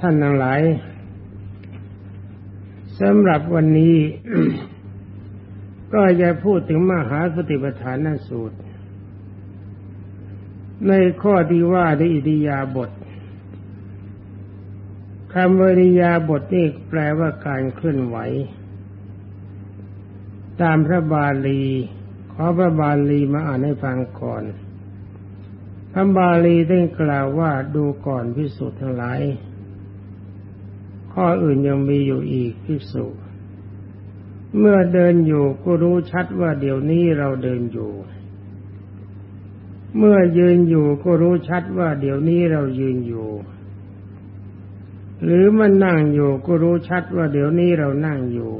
ท่านทั้งหลายสำหรับวันนี้ ก็จะพูดถึงมหาสติปัฏฐานสูตร ในข้อที่ว่าด้วยอิริยาบถคำวิริยาบทนี่แปลว่าการเคลื่อนไหว ตามพระบาลี ขอพระบาลีมาอ่านให้ฟังก่อน ระบาลีได้กล่าวว่าดูก่อนพิสุทั้งหลาย ข้ออื่นยังมีอยู่อีกพิสุเมื่อเดินอยู่ก็รู้ชัดว่าเดี๋ยวนี้เราเดินอยู่ เมื่อยืนอยู่ก็รู้ชัดว่าเดี๋ยวนี้เรายืนอยู่ หรือมันนั่งอยู่ก็รู้ชัดว่าเดี๋ยวนี้เรานั่งอยู่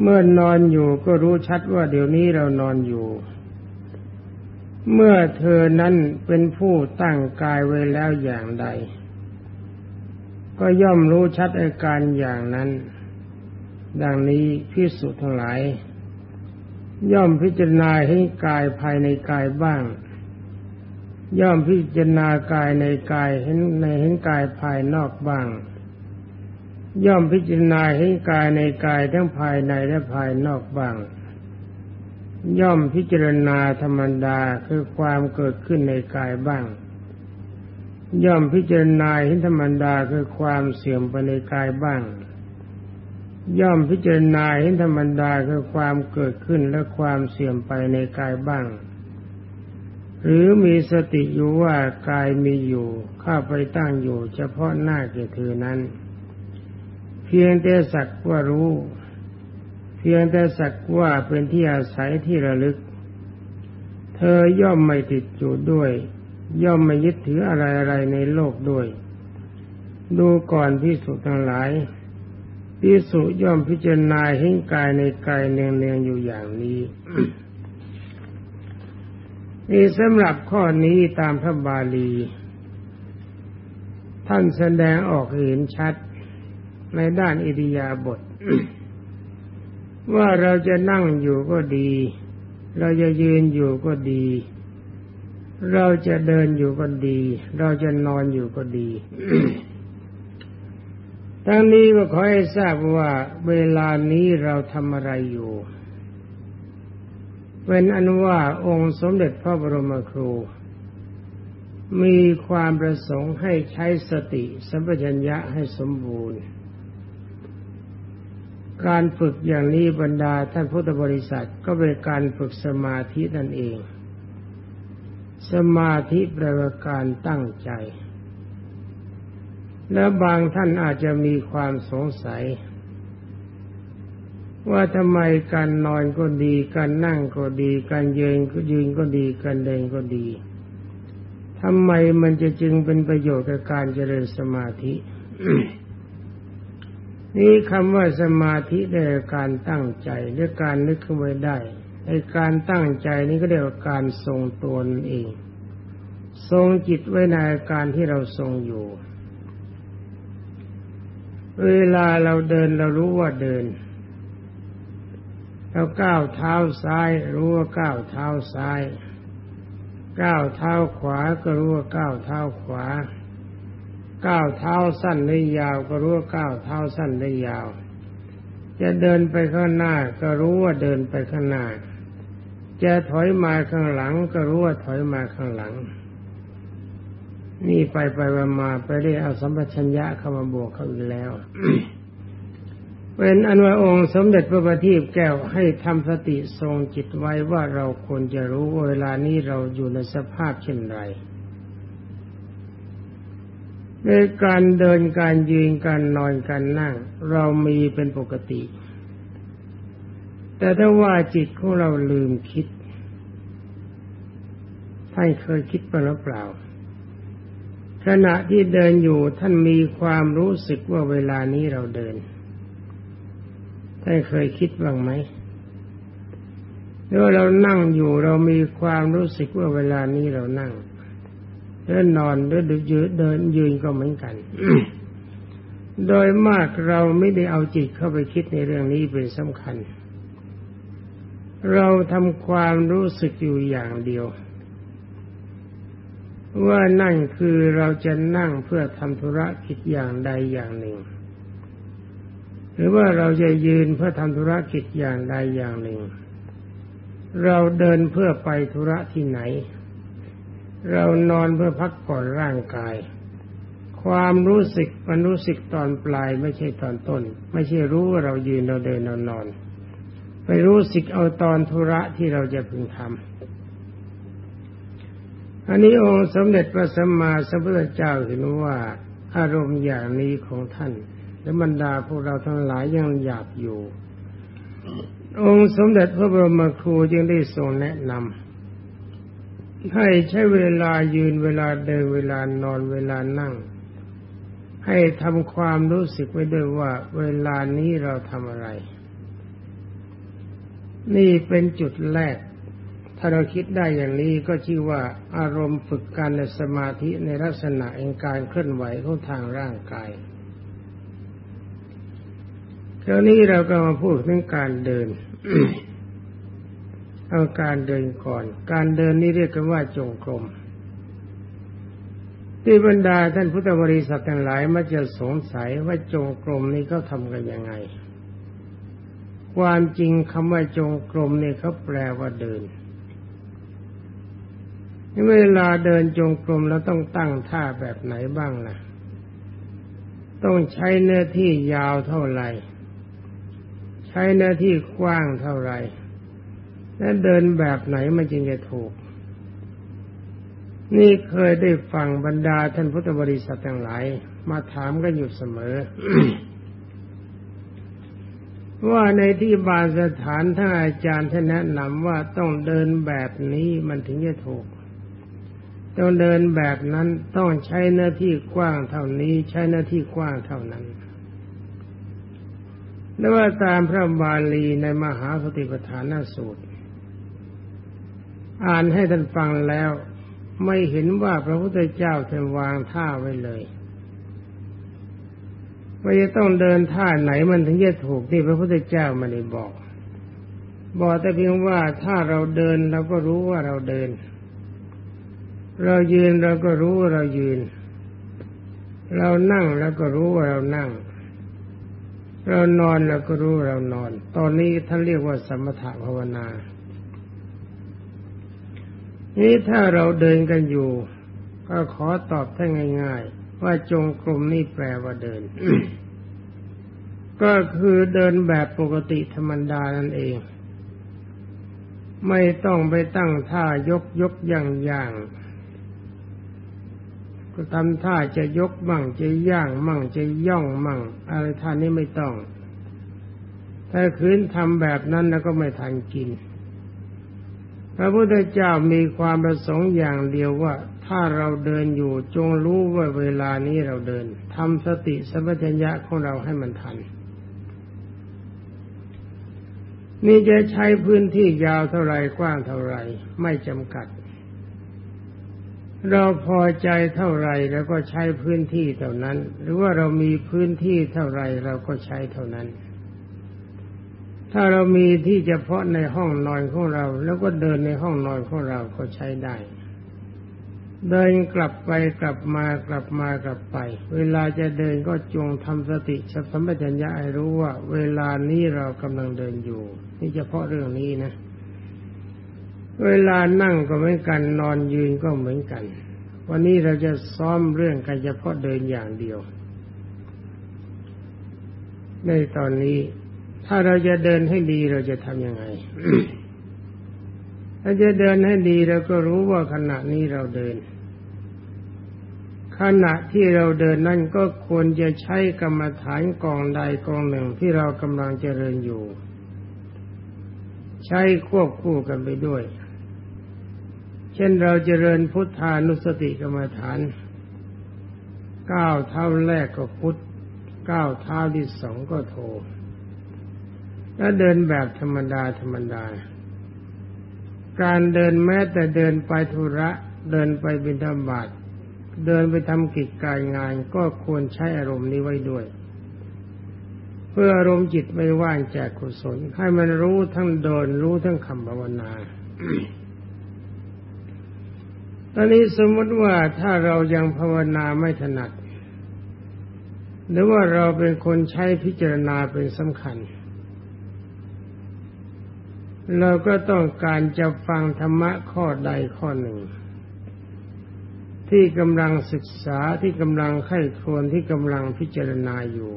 เมื่อนอนอยู่ก็รู้ชัดว่าเดี๋ยวนี้เรานอนอยู่เเมื่อเธอนั้นเป็นผู้ตั้งกายไว้แล้วอย่างใด ก็ย่อมรู้ชัดอาการอย่างนั้น ดังนี้พิสุทั้งหลาย ย่อมพิจารณาให้กายภายในกายบ้าง ย่อมพิจารณากายในกายเห็นในเห็นกายภายนอกบ้าง ย่อมพิจารณาเห็นกายในกายทั้งภายในและภายนอกบ้าง ย่อมพิจารณาธรรมดาคือความเกิดขึ้นในกายบ้าง ย่อมพิจารณาเห็นธรรมดาคือความเสื่อมไปในกายบ้าง ย่อมพิจารณาเห็นธรรมดาคือความเกิดขึ้นและความเสื่อมไปในกายบ้าง หรือมีสติอยู่ว่ากายมีอยู่ข้าไปตั้งอยู่ เฉพาะหน้าแก่เธอนั้น เพียงแต่สักว่ารู้ พียงแต่สักว่าเป็นที่อาศัยที่ระลึก เธอย่อมไม่ติดอยู่ด้วย ย่อมไม่ยึดถืออะไรอะไรในโลกด้วย ดูก่อนพิสุทั้งหลายพิสุย่อมพิจารณาเห็นกายในกายเนืองๆอยู่อย่างนี้นี่สำหรับข้อนี้ตามพระบาลี ท่านแสดงออกเห็นชัดในด้านอิริยาบถ ว่าเราจะนั่งอยู่ก็ดี เราจะยืนอยู่ก็ดี เราจะเดินอยู่ก็ดี เราจะนอนอยู่ก็ดี ทั้งนี้ก็ขอให้ทราบว่า เวลานี้เราทำอะไรอยู่เป็นอนุว่าองค์สมเด็จพระบรมครู มีความประสงค์ให้ใช้สติสัมปชัญญะให้สมบูรณ์ การฝึกอย่างนี้บรรดาท่านพุทธบริษัทก็เป็นการฝึกสมาธินั่นเอง สมาธิแปลว่าการตั้งใจ และบางท่านอาจจะมีความสงสัย ว่าทำไมการนอนก็ดี การนั่งก็ดี การยืนก็ยืนก็ดี การเดินก็ดีทำไมมันจะจึงเป็นประโยชน์กับการเจริญสมาธิ นี่คำว่าสมาธิได้การตั้งใจหรือการนึกขึ้นไว้ได้ไอ้การตั้งใจนี้ก็เรียกว่าการทรงตัวนั่นเอง ทรงจิตไว้ในอาการที่เราทรงอยู่ เวลาเราเดินเรารู้ว่าเดินเราก้าวเท้าซ้าย รู้ว่าก้าวเท้าซ้าย ก้าวเท้าขวาก็รู้ว่าก้าวเท้าขวา ก้าวเท้าสั้นหรือยาวก็รู้ว่าก้าวเท้าสั้นหรือยาว จะเดินไปข้างหน้าก็รู้ว่าเดินไปข้างหน้า จะถอยมาข้างหลัง ก็รู้ว่าถอยมาข้างหลัง นี่ไปไปมาไปได้เอาสัมปชัญญะเข้ามาบวกเข้าอีกแล้วเป็นอนุองค์สมเด็จพระบัณฑิตแก้วให้ทำสติทรงจิตไว้ว่าเราควรจะรู้เวลานี้เราอยู่ในสภาพเช่นไร ในการเดินการยืนการนอนการนั่ง เรามีเป็นปกติ แต่ถ้าว่าจิตของเราลืมคิดท่านเคยคิดไปหรือเปล่า ขณะที่เดินอยู่ท่านมีความรู้สึกว่าเวลานี้เราเดินท่านเคยคิดบ้างไหมแล้วเรานั่งอยู่เรามีความรู้สึกว่าเวลานี้เรานั่ง เดินนอนหรือยืนเดินยืนก็เหมือนกัน โดยมากเราไม่ได้เอาจิตเข้าไปคิดในเรื่องนี้เป็นสำคัญ เราทำความรู้สึกอยู่อย่างเดียว ว่านั่นคือเราจะนั่งเพื่อทำธุระกิจอย่างใดอย่างหนึ่ง หรือว่าเราจะยืนเพื่อทำธุระกิจอย่างใดอย่างหนึ่ง เราเดินเพื่อไปธุระที่ไหน เรานอนเพื่อพักผ่อนร่างกาย ความรู้สึกมันรู้สึกตอนปลายไม่ใช่ตอนต้น ไม่ใช่รู้ว่าเรายืนเราเดินเรานอนไปรู้สึกเอาตอนธุระที่เราจะพึงทำอันนี้องค์สมเด็จพระสัมมาสัมพุทธเจ้าเห็นว่าอารมณ์อย่างนี้ของท่านและบรรดาพวกเราทั้งหลายยังหยาบอยู่ องค์สมเด็จพระบรมครูจึงได้ทรงแนะนำ ให้ใช้เวลายืนเวลาเดินเวลานอนเวลานั่ง ให้ทำความรู้สึกไว้ด้วยว่า เวลานี้เราทำอะไร นี่เป็นจุดแรก ถ้าเราคิดได้อย่างนี้ก็ชื่อว่าอารมณ์ฝึกการในสมาธิในลักษณะเองการเคลื่อนไหวของทางร่างกายคราวนี้เราก็มาพูดถึงการเดิน เอาการเดินก่อน การเดินนี้เรียกกันว่าจงกรมที่บรรดาท่านพุทธบริษัททั้งหลายมักจะสงสัยว่าจงกรมนี้เขาทำกันยังไง ความจริงคำว่าจงกรมนี่เขาแปลว่าเดินเวลาเดินจงกรมแล้วต้องตั้งท่าแบบไหนบ้างล่ะ ต้องใช้เนื้อที่ยาวเท่าไหร่ ใช้เนื้อที่กว้างเท่าไหร่ และเดินแบบไหนมันจึงจะถูก นี่เคยได้ฟังบรรดาท่านพุทธบริษัททั้งหลาย มาถามกันอยู่เสมอ ว่าในที่บาสถานท่านอาจารย์ท่านแนะนำว่าต้องเดินแบบนี้มันถึงจะถูกต้องเดินแบบนั้นต้องใช้หน้าที่กว้างเท่านี้ ใช้หน้าที่กว้างเท่านั้นและว่าตามพระบาลีในมหาสติปัฏฐานสูตร อ่านให้ท่านฟังแล้ว ไม่เห็นว่าพระพุทธเจ้าท่านวางท่าไว้เลยว่าจะต้องเดินท่าไหนมันถึงจะถูกที่พระพุทธเจ้าไม่ได้บอก บอกแต่เพียงว่าถ้าเราเดินเราก็รู้ว่าเราเดิน เรายืนเราก็รู้ว่าเรายืน เรานั่งแล้วก็รู้ว่าเรานั่ง เรานอนเราก็รู้เรานอน ตอนนี้ท่านเรียกว่าสมถภาวนา นี้ถ้าเราเดินกันอยู่ ก็ขอตอบท่านง่าย ๆ ว่าจงกรมนี่แปลว่าเดิน ก็คือเดินแบบปกติธรรมดานั่นเอง ไม่ต้องไปตั้งท่ายกยกย่างย่างก็ทำท่าจะยกมั่งจะย่างมั่งจะย่องมั่ง อะไรท่านนี้ไม่ต้อง ถ้าคืนทำแบบนั้นแล้วก็ไม่ทันกิน พระพุทธเจ้ามีความประสงค์อย่างเดียวว่า ถ้าเราเดินอยู่จงรู้ว่าเวลานี้เราเดินทำสติสัมปชัญญะของเราให้มันทัน นี่จะใช้พื้นที่ยาวเท่าไรกว้างเท่าไรไม่จำกัด เราพอใจเท่าไรแล้วก็ใช้พื้นที่เท่านั้น หรือว่าเรามีพื้นที่เท่าไรเราก็ใช้เท่านั้น ถ้าเรามีที่เฉพาะในห้องนอนของเรา แล้วก็เดินในห้องนอนของเราก็ใช้ได้ เดินกลับไปกลับมากลับมากลับไป เวลาจะเดินก็จงทำสติสัมปชัญญะให้รู้ว่า เวลานี้เรากำลังเดินอยู่ นี่เฉพาะเรื่องนี้นะ เวลานั่งก็เหมือนกันนอนยืนก็เหมือนกัน วันนี้เราจะซ้อมเรื่องกันเฉพาะเดินอย่างเดียว ในตอนนี้ ถ้าเราจะเดินให้ดีเราจะทำยังไงถ้าจะเดินให้ดีเราก็รู้ว่าขณะนี้เราเดิน ขณะที่เราเดินนั่นก็ควรจะใช้กรรมฐานกองใดกองหนึ่งที่เรากำลังเจริญอยู่ ใช้ควบคู่กันไปด้วย เช่นเราเจริญพุทธานุสติกรรมฐานก้าวเท้าแรกก็พุทธก้าวเท้าที่สองก็โท แล้วเดินแบบธรรมดาธรรมดา การเดินแม้แต่เดินไปธุระ เดินไปบิณฑบาตเดินไปทำกิจการงาน ก็ควรใช้อารมณ์นี้ไว้ด้วย เพื่ออารมณ์จิตไม่ว่างจากกุศล ให้มันรู้ทั้งเดินรู้ทั้งคำภาวนาตอนนี้สมมติว่าถ้าเรายังภาวนาไม่ถนัด หรือว่าเราเป็นคนใช้พิจารณาเป็นสำคัญ เราก็ต้องการจะฟังธรรมะข้อใดข้อหนึ่ง ที่กำลังศึกษาที่กำลังไข้ครวนที่กำลังพิจารณาอยู่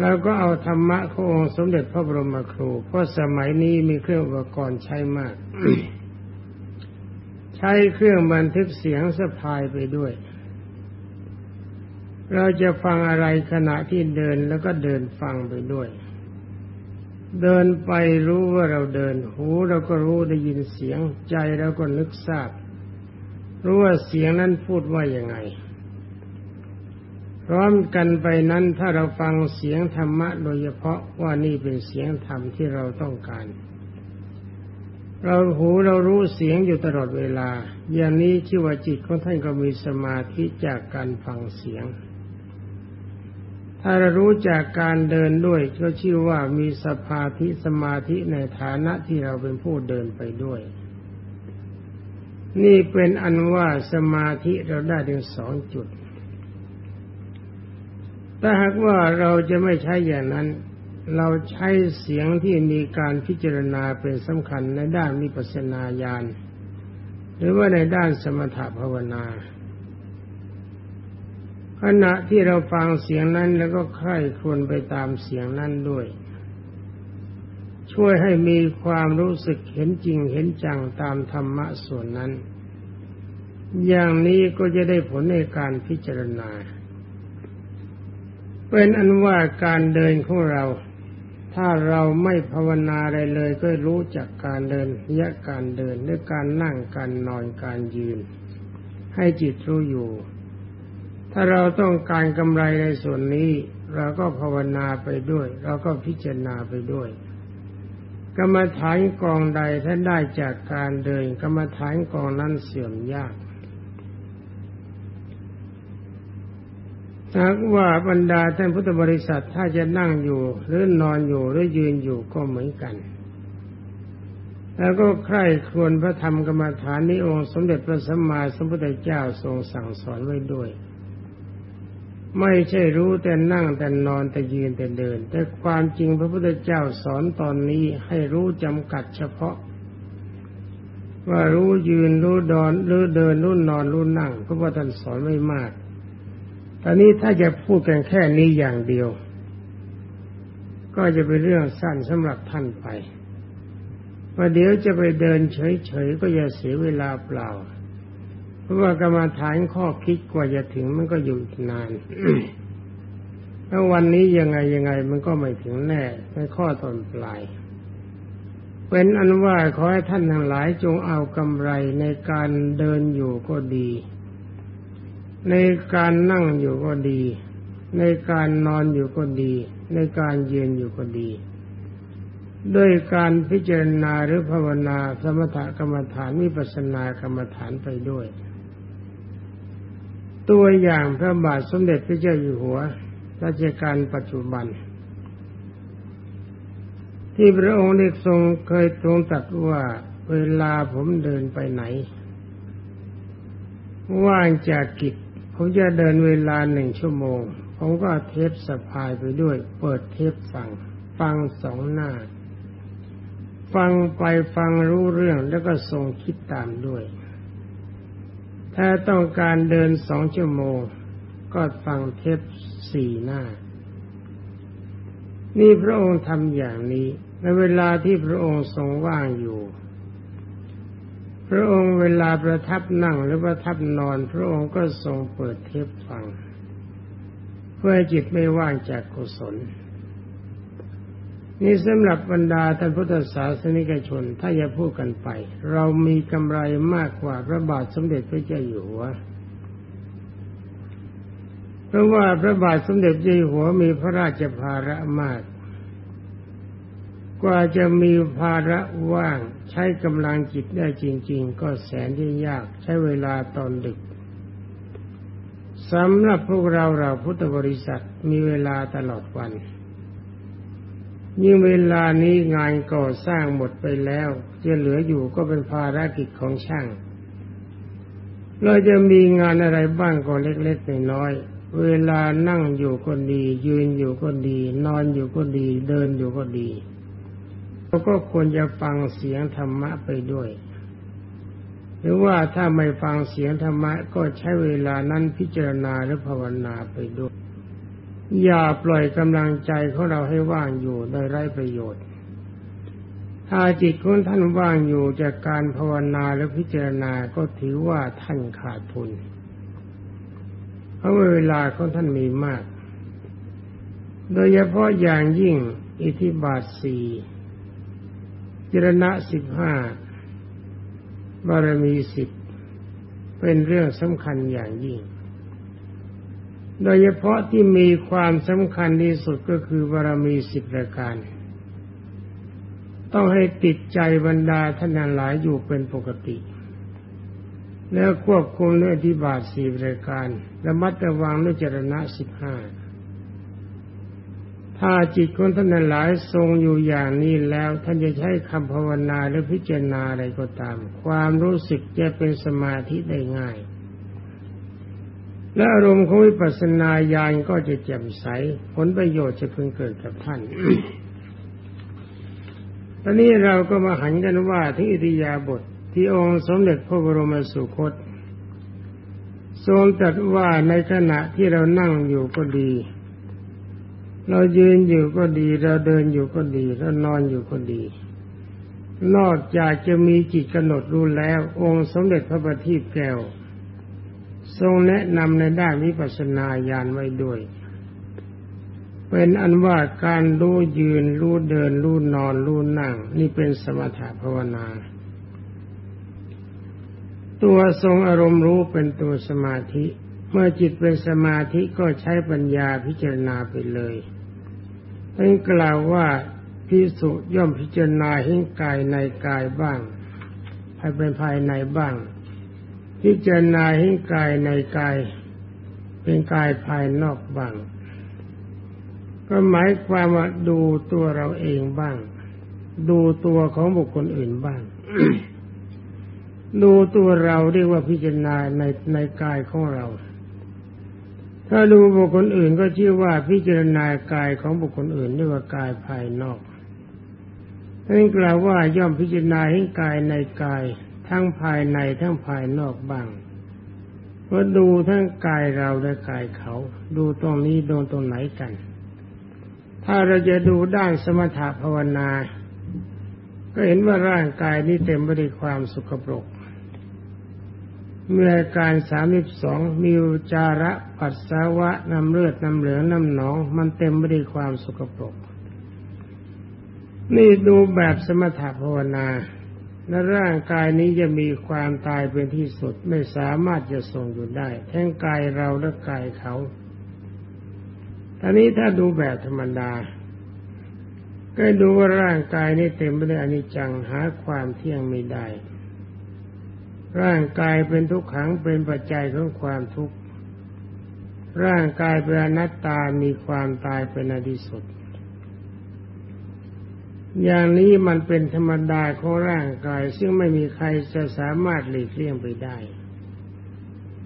เราก็เอาธรรมะขององค์สมเด็จพระบรมครู เพราะสมัยนี้มีเครื่องอุปกรณ์ใช้มาก ใช้เครื่องบันทึกเสียงสะพายไปด้วย เราจะฟังอะไรขณะที่เดินแล้วก็เดินฟังไปด้วย เดินไปรู้ว่าเราเดิน หูเราก็รู้ได้ยินเสียง ใจเราก็นึกทราบ รู้ว่าเสียงนั้นพูดว่ายังไง พร้อมกันไปนั้นถ้าเราฟังเสียงธรรมะโดยเฉพาะว่านี่เป็นเสียงธรรมที่เราต้องการ เราหูเรารู้เสียงอยู่ตลอดเวลา อย่างนี้ชื่อว่าจิตของท่านก็มีสมาธิจากการฟังเสียง ถ้าเรารู้จากการเดินด้วยก็ชื่อว่ามีสภาธิสมาธิในฐานะที่เราเป็นผู้เดินไปด้วย นี่เป็นอันว่าสมาธิเราได้ถึงสองจุด ถ้าหากว่าเราจะไม่ใช้อย่างนั้น เราใช้เสียงที่มีการพิจารณาเป็นสำคัญในด้านมิปัสนาญาณหรือว่าในด้านสมถภาวนา ขณะที่เราฟังเสียงนั้นแล้วก็ใคร่ควรไปตามเสียงนั้นด้วย ช่วยให้มีความรู้สึกเห็นจริงเห็นจังตามธรรมะส่วนนั้น อย่างนี้ก็จะได้ผลในการพิจารณา เป็นอันว่าการเดินของเรา ถ้าเราไม่ภาวนาอะไรเลยก็รู้จักการเดินยะการเดินหรือการนั่งการนอนการยืน ให้จิตรู้อยู่ ถ้าเราต้องการกำไรในส่วนนี้ เราก็ภาวนาไปด้วย เราก็พิจารณาไปด้วย กรรมฐานกองใดท่านได้จากการเดิน กรรมฐานกองนั้นเสื่อมยากหากว่าบรรดาท่านพุทธบริษัทถ้าจะนั่งอยู่ หรือนอนอยู่หรือยืนอยู่ก็เหมือนกัน แล้วก็ใคร่ครวญพระธรรมกรรมฐานนี้องค์สมเด็จพระสัมมาสัมพุทธเจ้าทรงสั่งสอนไว้ด้วย ไม่ใช่รู้แต่นั่งแต่นอนแต่ยืนแต่เดิน แต่ความจริงพระพุทธเจ้าสอนตอนนี้ให้รู้จำกัดเฉพาะ ว่ารู้ยืนรู้ดอนรู้เดินรู้นอนรู้นั่งเพราะว่าท่านสอนไม่มากตอนนี้ถ้าจะพูดกันแค่นี้อย่างเดียว ก็จะเป็นเรื่องสั้นสำหรับท่านไปว่าเดี๋ยวจะไปเดินเฉยๆก็อย่าเสียเวลาเปล่า เพราะว่ากรรมาฐานข้อคิดกว่าจะถึงมันก็อยู่นานแล้ววันนี้ยังไงยังไงมันก็ไม่ถึงแน่ในข้อตอนปลาย เป็นอันว่าขอให้ท่านทั้งหลายจงเอากำไรในการเดินอยู่ก็ดี ในการนั่งอยู่ก็ดี ในการนอนอยู่ก็ดี ในการยืนอยู่ก็ดี ด้วยการพิจารณาหรือภาวนาสมถกรรมฐานวิปัสสนากรรมฐานไปด้วย ตัวอย่างพระบาทสมเด็จพระเจ้าอยู่หัวรัชกาลปัจจุบัน ที่พระองค์ได้ทรงเคยทรงตรัสว่าเวลาผมเดินไปไหน ว่างจากกิจ ผมจะเดินเวลาหนึ่งชั่วโมง ผมก็เทปสะพายไปด้วย เปิดเทปฟัง ฟังสองหน้า ฟังไปฟังรู้เรื่องแล้วก็ทรงคิดตามด้วย ถ้าต้องการเดินสองชั่วโมง ก็ฟังเทปสี่หน้า นี่พระองค์ทำอย่างนี้ในเวลาที่พระองค์ทรงว่างอยู่ พระองค์เวลาประทับนั่งหรือประทับนอน พระองค์ก็ทรงเปิดเทปฟัง เพื่อจิตไม่ว่างจากกุศล นี่สำหรับบรรดาท่านพุทธศาสนิกชน ถ้าจะพูดกันไป เรามีกำไรมากกว่าพระบาทสมเด็จพระเจ้าอยู่หัวเพราะว่าพระบาทสมเด็จเจ้าอยู่หัวมีพระราชภาระมาก กว่าจะมีภาระว่างใช้กำลังจิตได้จริง ๆ ก็แสนที่ยากใช้เวลาตอนดึกสำหรับพวกเราเราพุทธบริษัทมีเวลาตลอดวัน ยิ่งเวลานี้งานก่อสร้างหมดไปแล้วจะเหลืออยู่ก็เป็นภารกิจของช่าง เราจะมีงานอะไรบ้างก็เล็กๆน้อยๆเวลานั่งอยู่ก็ดี ยืนอยู่ก็ดี นอนอยู่ก็ดี เดินอยู่ก็ดีเราก็ควรจะฟังเสียงธรรมะไปด้วย หรือว่าถ้าไม่ฟังเสียงธรรมะก็ใช้เวลานั้นพิจารณาหรือภาวนาไปด้วย อย่าปล่อยกำลังใจของเราให้ว่างอยู่โดยไร้ประโยชน์ ถ้าจิตของท่านว่างอยู่จากการภาวนาและพิจารณาก็ถือว่าท่านขาดทุน เพราะเวลาของท่านมีมาก โดยเฉพาะอย่างยิ่งอิทธิบาทสี่จรณะสิบห้าบารมีสิบเป็นเรื่องสำคัญอย่างยิ่ง โดยเฉพาะที่มีความสำคัญที่สุดก็คือบารมีสิบประการ ต้องให้ติดใจบรรดาท่านหลายอยู่เป็นปกติ แล้วควบคุมด้วยอธิบาทสี่ประการและมัดระวังด้วยจรณะสิบห้าถ้าจิตของท่านหลายทรงอยู่อย่างนี้แล้ว ท่านจะใช้คำภาวนาหรือพิจารณาอะไรก็ตาม ความรู้สึกจะเป็นสมาธิได้ง่าย และอารมณ์ของวิปัสสนาญาณก็จะแจ่มใส ผลประโยชน์จะเพิ่งเกิดกับท่านตอนนี้เราก็มาหันกันว่าที่อิทยาบทที่องค์สมเด็จพระบรมสุคต ทรงตรัสว่าในขณะที่เรานั่งอยู่ก็ดี เรายืนอยู่ก็ดี เราเดินอยู่ก็ดี เรานอนอยู่ก็ดี นอกจากจะมีจิตกำหนดรู้แล้ว องค์สมเด็จพระบัณฑิตแก้ว ทรงแนะนำในด้านวิปัสสนาญาณไว้ด้วย เป็นอันว่าการรู้ยืน รู้เดิน รู้นอน รู้นั่ง นี่เป็นสมถะภาวนา ตัวทรงอารมณ์รู้เป็นตัวสมาธิ เมื่อจิตเป็นสมาธิก็ใช้ปัญญาพิจารณาไปเลยท่านกล่าวว่าพิสุย่อมพิจารณาเห็นกายในกายบ้างภายเป็นภายในบ้าง พิจารณาเห็นกายในกาย เป็นกายภายนอกบ้าง ก็หมายความว่าดูตัวเราเองบ้าง ดูตัวของบุคคลอื่นบ้าง ดูตัวเราเรียกว่าพิจารณาในในกายของเรา ถ้าดูบุคคลอื่นก็ชื่อว่าพิจารณากายของบุคคลอื่นเรียกว่ากายภายนอกท่านกล่าวว่าย่อมพิจารณาให้กายในกาย ทั้งภายในทั้งภายนอกบ้างก็ดูทั้งกายเราและกายเขา ดูตรงนี้ดูตรงไหนกัน ถ้าเราจะดูด้านสมถะภาวนา ก็เห็นว่าร่างกายนี้เต็มไปด้วยความสุขปรกเมื่อการสามสิบสองมีจาระปัสสาวะน้ำเลือดน้ำเหลืองน้ำหนอง มันเต็มไปด้วยความสกปรกนี่ดูแบบสมถภาวนา และร่างกายนี้จะมีความตายเป็นที่สุดไม่สามารถจะทรงอยู่ได้ ทั้งกายเราและกายเขาตอนนี้ถ้าดูแบบธรรมดา ก็ดูว่าร่างกายนี้เต็มไปด้วยอนิจจังหาความเที่ยงไม่ได้ ร่างกายเป็นทุกขังเป็นปัจจัยของความทุกข์ร่างกายเป็นอนัตตามีความตายเป็นอดีสุด อย่างนี้มันเป็นธรรมดาของร่างกาย ซึ่งไม่มีใครจะสามารถหลีกเลี่ยงไปได้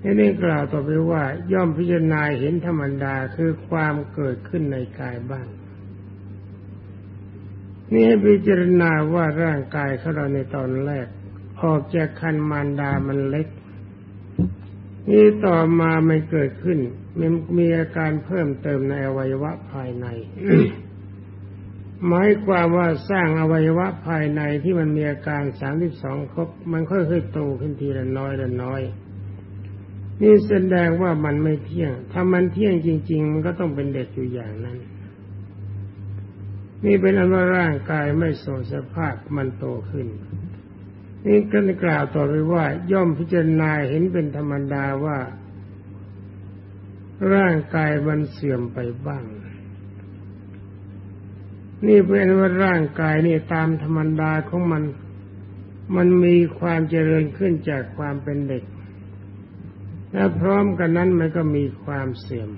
ที่นี่กล่าวต่อไปว่าย่อมพิจารณาเห็นธรรมดาคือความเกิดขึ้นในกายบ้าง นี่ให้พิจารณาว่าร่างกายของเราในตอนแรก ออกจากคันมารดามันเล็ก นี่ต่อมามันเกิดขึ้นมันมีอาการเพิ่มเติมในอวัยวะภายใน หมายความว่าสร้างอวัยวะภายในที่มันมีอาการสามสิบสองครบ มันค่อยๆโตขึ้นทีละน้อยละน้อย นี่แสดงว่ามันไม่เที่ยง ถ้ามันเที่ยงจริง ๆ มันก็ต้องเป็นเด็กอยู่อย่างนั้น นี่เป็นอันว่าร่างกายไม่ทรงสภาพมันโตขึ้น นี่ก็กล่าวต่อไปว่า ย่อมพิจารณาเห็นเป็นธรรมดาว่า ร่างกายมันเสื่อมไปบ้าง นี่เป็นว่าร่างกายนี่ตามธรรมดาของมัน มันมีความเจริญขึ้นจากความเป็นเด็ก และพร้อมกันนั้นมันก็มีความเสื่อม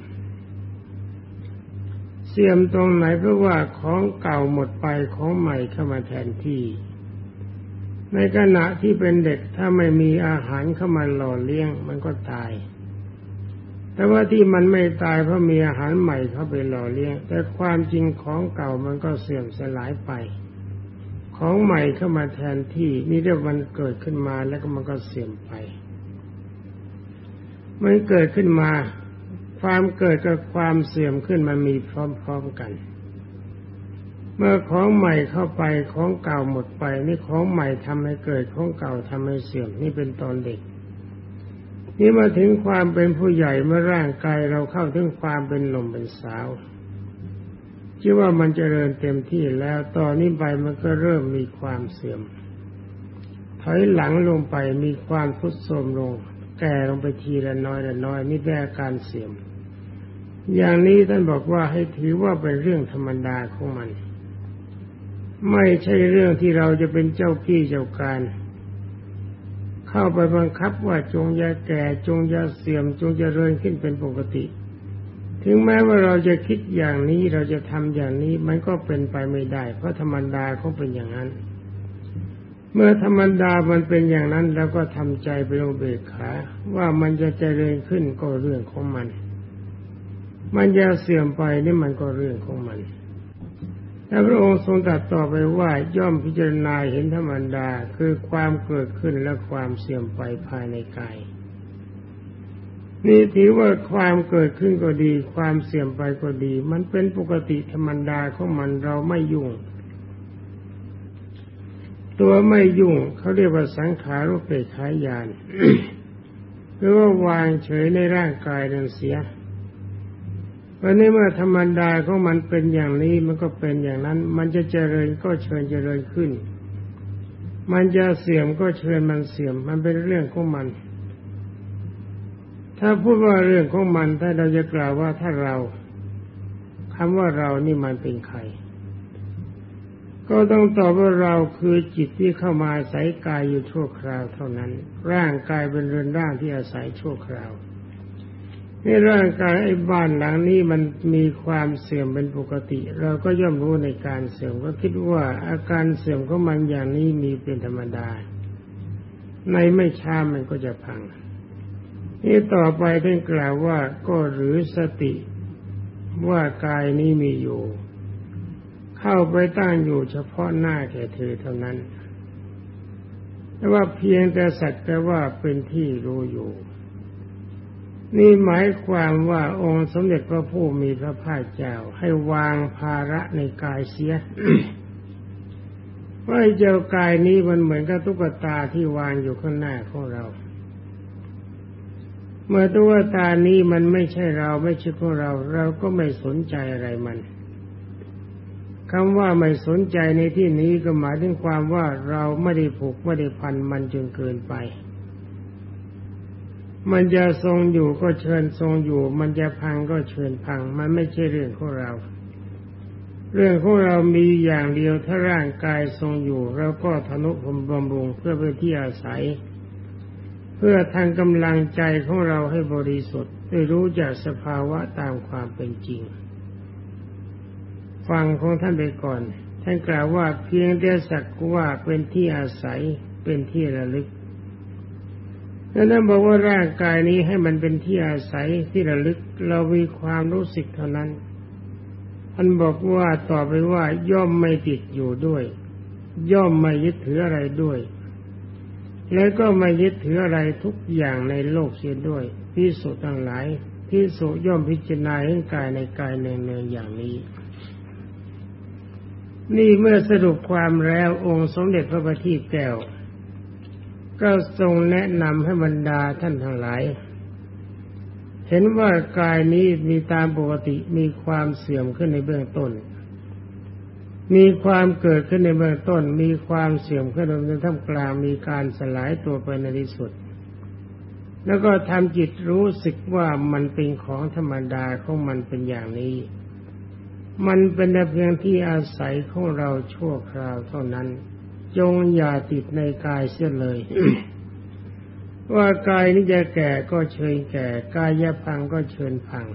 เสื่อมตรงไหนเพราะว่าของเก่าหมดไปของใหม่เข้ามาแทนที่ ในขณะที่เป็นเด็กถ้าไม่มีอาหารเข้ามาหล่อเลี้ยงมันก็ตาย แต่ว่าที่มันไม่ตายเพราะมีอาหารใหม่เข้าไปหล่อเลี้ยง แต่ความจริงของเก่ามันก็เสื่อมสลายไป ของใหม่เข้ามาแทนที่นี่เรียกมันเกิดขึ้นมาแล้วก็มันก็เสื่อมไป มันเกิดขึ้นมา ความเกิดกับความเสื่อมขึ้นมันมีพร้อมๆกัน เมื่อของใหม่เข้าไปของเก่าหมดไป นี่ของใหม่ทำให้เกิดของเก่าทำให้เสื่อมนี่เป็นตอนเด็ก นี่มาถึงความเป็นผู้ใหญ่เมื่อร่างกายเราเข้าถึงความเป็นหนุ่มเป็นสาวคิดว่ามันจเจริญเต็มที่แล้วตอนนี้ไปมันก็เริ่มมีความเสื่อม ถอยหลังลงไปมีความทุดโทรมลง แก่ลงไปทีละน้อยละน้อยนี่เป็นอาการเสื่อม อย่างนี้ท่านบอกว่าให้ถือว่าเป็นเรื่องธรรมดาของมัน ไม่ใช่เรื่องที่เราจะเป็นเจ้าพี่เจ้าการ เข้าไปบังคับว่าจงอย่าแก่จงอย่าเสื่อมจงจะเริญขึ้นเป็นปกติ ถึงแม้ว่าเราจะคิดอย่างนี้เราจะทำอย่างนี้มันก็เป็นไปไม่ได้ เพราะธรรมดาเขาเป็นอย่างนั้น เมื่อธรรมดามันเป็นอย่างนั้นแล้วก็ทำใจเป็นอุเบกขาว่ามันจะเจริญขึ้นก็เรื่องของมัน มันจะเสื่อมไปนี่มันก็เรื่องของมัน แล้วพระองค์ทรงตรัสต่อไปว่าย่อมพิจารณาเห็นธรรมดาคือความเกิดขึ้นและความเสื่อมไปภายในกายนี่ถือว่าความเกิดขึ้นก็ดี ความเสื่อมไปก็ดี มันเป็นปกติธรรมดาของมันเราไม่ยุ่ง ตัวไม่ยุ่งเขาเรียกว่าสังขารุเปกขายานหรือว่าวางเฉยในร่างกายนั้นเสีย วันนี้เมื่อธรรมดาของมันเป็นอย่างนี้มันก็เป็นอย่างนั้น มันจะเจริญก็เชิญเจริญขึ้น มันจะเสื่อมก็เชิญมันเสื่อม มันเป็นเรื่องของมัน ถ้าพูดว่าเรื่องของมัน ถ้าเราจะกล่าวว่าถ้าเราคำว่าเรานี่มันเป็นใคร ก็ต้องตอบว่าเราคือจิตที่เข้ามาอาศัยกายอยู่ชั่วคราวเท่านั้น ร่างกายเป็นเรือนร่างที่อาศัยชั่วคราว นร่างกายไอ้บ้านหลังนี้มันมีความเสื่อมเป็นปกติ เราก็ย่อมรู้ในการเสื่อมก็คิดว่าอาการเสื่อมของมันอย่างนี้มีเป็นธรรมดา ในไม่ช้ามันก็จะพัง นี่ต่อไปท่านกล่าวว่าก็หรือสติว่ากายนี้มีอยู่ เข้าไปตั้งอยู่เฉพาะหน้าแก่เธอเท่านั้นแต่ว่าเพียงแต่สักแต่ว่าเป็นที่รู้อยู่ นี่หมายความว่าองค์สมเด็จพระผู้มีพระภาคเจ้า ให้วางภาระในกายเสียว่าเจ้ากายนี้มันเหมือนกับตุ๊กตาที่วางอยู่ข้างหน้าของเรา เมื่อตุ๊กตานี้มันไม่ใช่เราไม่ใช่ของเรา เราก็ไม่สนใจอะไรมันคำว่าไม่สนใจในที่นี้ก็หมายถึงความว่าเราไม่ได้ผูกไม่ได้พันมันจนเกินไป มันจะทรงอยู่ก็เชิญทรงอยู่ มันจะพังก็เชิญพัง มันไม่ใช่เรื่องของเรา เรื่องของเรามีอย่างเดียวถ้าร่างกายทรงอยู่เราก็ทนุพมบำรุงเพื่อเป็นที่อาศัย เพื่อทางกำลังใจของเราให้บริสุทธิ์ได้รู้จักสภาวะตามความเป็นจริง ฟังของท่านไปก่อน ท่านกล่าวว่าเพียงแต่สักว่าเป็นที่อาศัยเป็นที่ระลึก แล้วนั่นบอกว่าร่างกายนี้ให้มันเป็นที่อาศัยที่ระลึกเรามีความรู้สึกเท่านั้นท่านบอกว่าต่อไปว่าย่อมไม่ติดอยู่ด้วย ย่อมไม่ยึดถืออะไรด้วย แล้วก็ไม่ยึดถืออะไรทุกอย่างในโลกเสียด้วยพิสุทั้งหลายพิสุย่อมพิจารณาเห็นกายในกายเนืองๆอย่างนี้ นี่เมื่อสรุปความแล้วองค์สมเด็จพระบัณฑิตแก้ว ก็ทรงแนะนำให้บรรดาท่านทั้งหลาย เห็นว่ากายนี้มีตามปกติมีความเสื่อมขึ้นในเบื้องต้น มีความเกิดขึ้นในเบื้องต้น มีความเสื่อมขึ้นในท่ามกลางมีการสลายตัวไปในที่สุด แล้วก็ทำจิตรู้สึกว่ามันเป็นของธรรมดาของมันเป็นอย่างนี้ มันเป็นเพียงที่อาศัยของเราชั่วคราวเท่านั้น จงอย่าติดในกายเสียเลย ว่ากายนี้จะแก่ก็เชิญแก่ กายจะพังก็เชิญพัง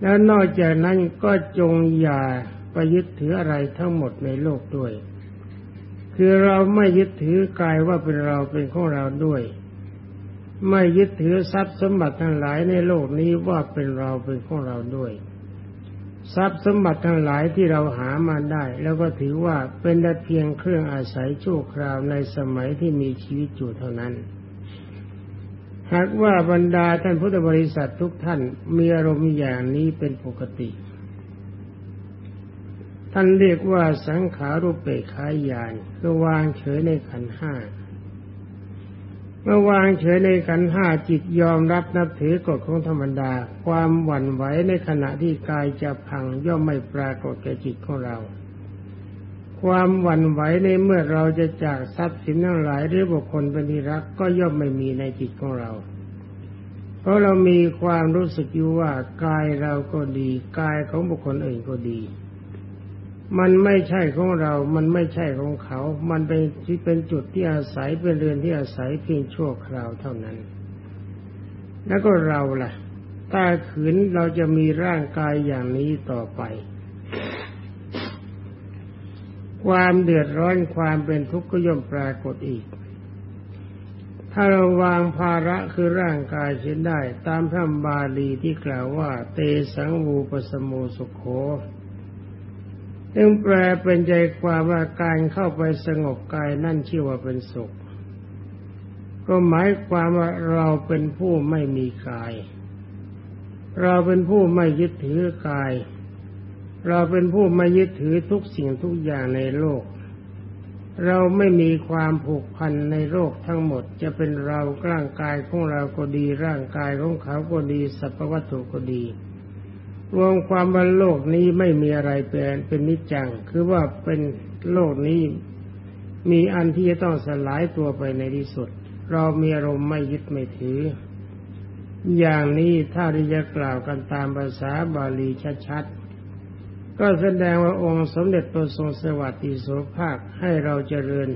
แล้วนอกจากนั้นก็จงอย่าไปยึดถืออะไรทั้งหมดในโลกด้วย คือเราไม่ยึดถือกายว่าเป็นเราเป็นของเราด้วย ไม่ยึดถือทรัพย์สมบัติทั้งหลายในโลกนี้ว่าเป็นเราเป็นของเราด้วย ทรัพย์สมบัติทั้งหลายที่เราหามาได้ แล้วก็ถือว่าเป็นแต่เพียงเครื่องอาศัยชั่วคราวในสมัยที่มีชีวิตอยู่เท่านั้น หากว่าบรรดาท่านพุทธบริษัททุกท่านมีอารมณ์อย่างนี้เป็นปกติ ท่านเรียกว่าสังขารุปเปกขายานคือวางเฉยในขันห้า เมื่อวางเฉยในขันห้าจิตยอมรับนับถือกฎของธรรมดา ความหวั่นไหวในขณะที่กายจะพังย่อมไม่ปรากฏแก่จิตของเรา ความหวั่นไหวในเมื่อเราจะจากทรัพย์สินทั้งหลายหรือบุคคลเป็นที่รักก็ย่อมไม่มีในจิตของเรา เพราะเรามีความรู้สึกอยู่ว่ากายเราก็ดี กายของบุคคลอื่นก็ดี มันไม่ใช่ของเรา มันไม่ใช่ของเขา มันเป็นที่เป็นจุดที่อาศัยเป็นเรือนที่อาศัยเพียงชั่วคราวเท่านั้น แล้วก็เราล่ะ ถ้าขืนเราจะมีร่างกายอย่างนี้ต่อไป ความเดือดร้อนความเป็นทุกข์ก็ย่อมปรากฏอีก ถ้าเราวางภาระคือร่างกายเช่นได้ ตามพระบาลีที่กล่าวว่า เตสังวูปสโมสุขโข ซึ่งแปลเป็นใจความว่าการเข้าไปสงบกายนั่นชื่อว่าเป็นสุข ก็หมายความว่าเราเป็นผู้ไม่มีกาย เราเป็นผู้ไม่ยึดถือกาย เราเป็นผู้ไม่ยึดถือทุกสิ่งทุกอย่างในโลก เราไม่มีความผูกพันในโลกทั้งหมดจะเป็นเราร่างกายของเราก็ดีร่างกายของเขาก็ดีสัพพวัตถุก็ดี รวมความว่าโลกนี้ไม่มีอะไรเป็นเป็นนิจจัง คือว่าเป็นโลกนี้มีอันที่จะต้องสลายตัวไปในที่สุด เรามีอารมณ์ไม่ยึดไม่ถือ อย่างนี้ถ้าที่จะกล่าวกันตามภาษาบาลีชัดๆ ก็แสดงว่าองค์สมเด็จพระทรงสวัสดิโสภาคให้เราเจริญ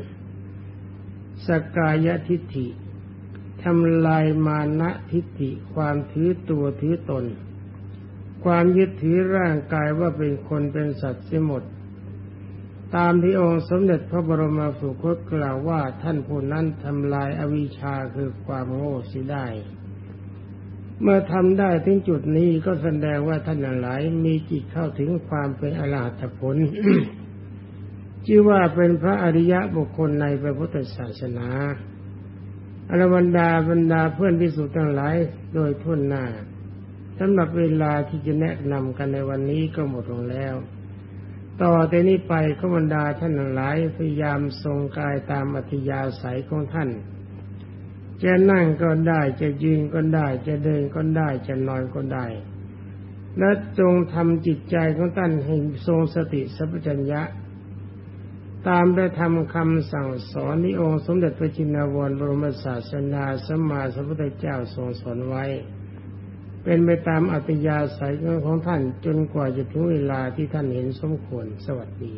สกายทิฏฐิทำลายมานะทิฏฐิความถือตัวถือตน ความยึดถือร่างกายว่าเป็นคนเป็นสัตว์เสียหมด ตามที่องค์สมเด็จพระบรมสุคตกล่าวว่าท่านผู้นั้นทำลายอวิชชาคือความโง่เสียได้ เมื่อทำได้ถึงจุดนี้ก็แสดงว่าท่านหลายมีจิตเข้าถึงความเป็นอรหัตผล ชื่อว่าเป็นพระอริยะบุคคลในพระพุทธศาสนาอรบรรดาบรรดาเพื่อนพิสุทั้งหลายโดยทุ่นหน้า สำหรับเวลาที่จะแนะนำกันในวันนี้ก็หมดลงแล้ว ต่อแต่นี้ไปขบรรดาท่านหลายพยายามทรงกายตามอัธยาศัยของท่าน จะนั่งก็ได้จะยืนก็ได้ จะเดินก็ได้จะนอนก็ได้ และจงทำจิตใจของท่านให้ทรงสติสัพพัญญะ ตามได้ทำคำสั่งสอนที่องค์สมเด็จพระจินวรบรมศาสนาสัมมาสัมพุทธเจ้าทรงสอนไว้ เป็นไปตามอัตยาศัยของท่านจนกว่าจะถึงเวลาที่ท่านเห็นสมควรสวัสดี